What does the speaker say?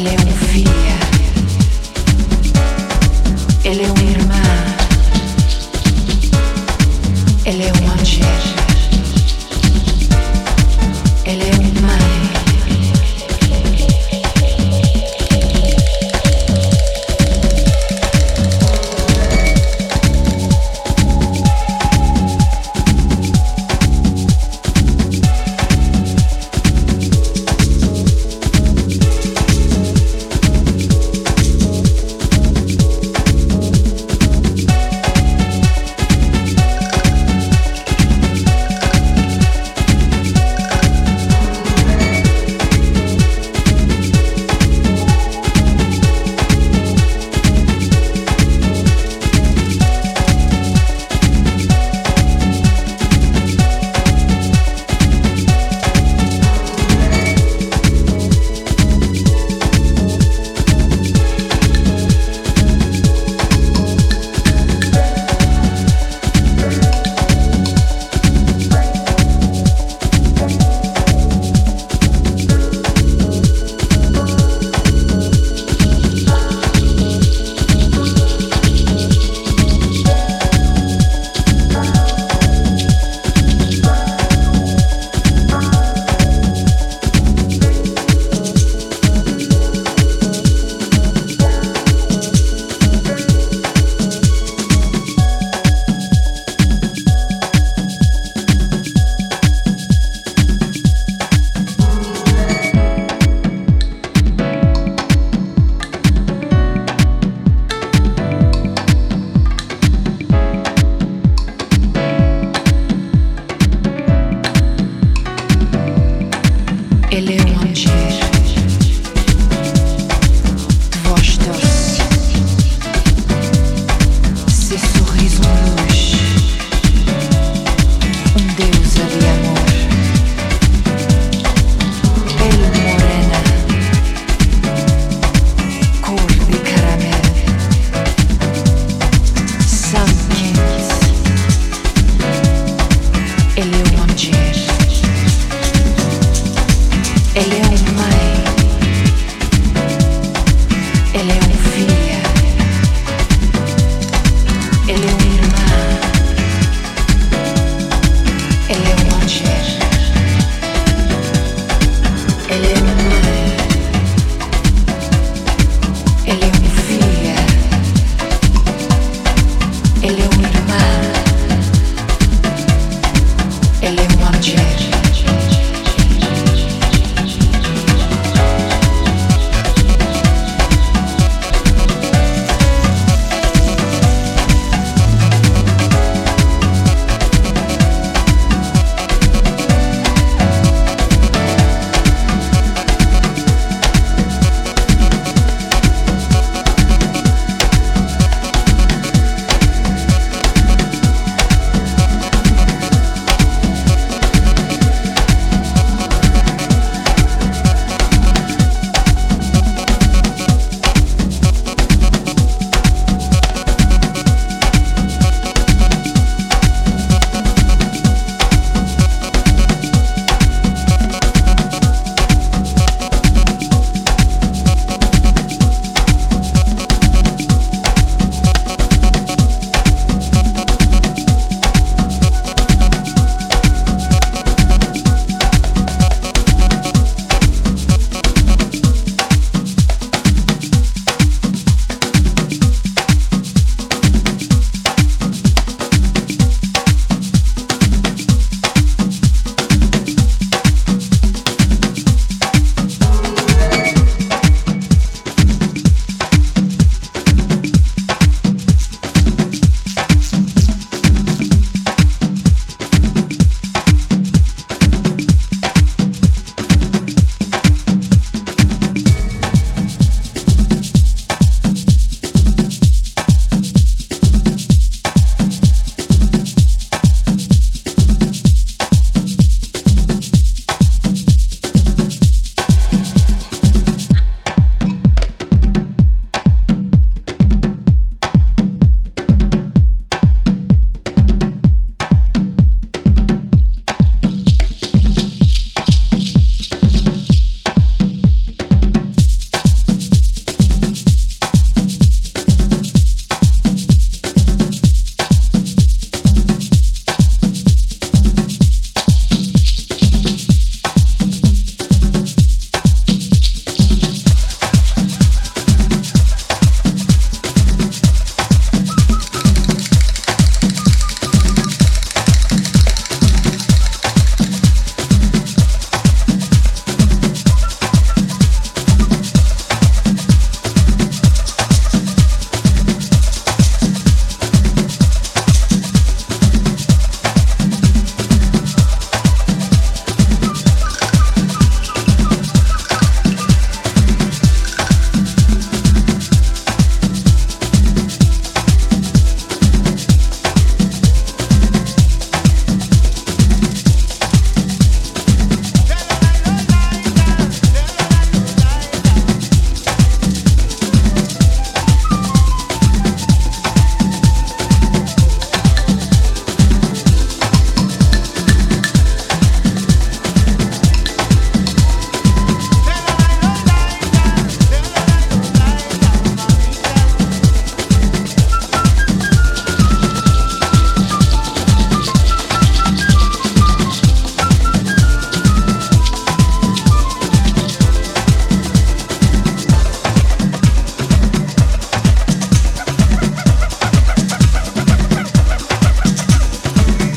Eleven.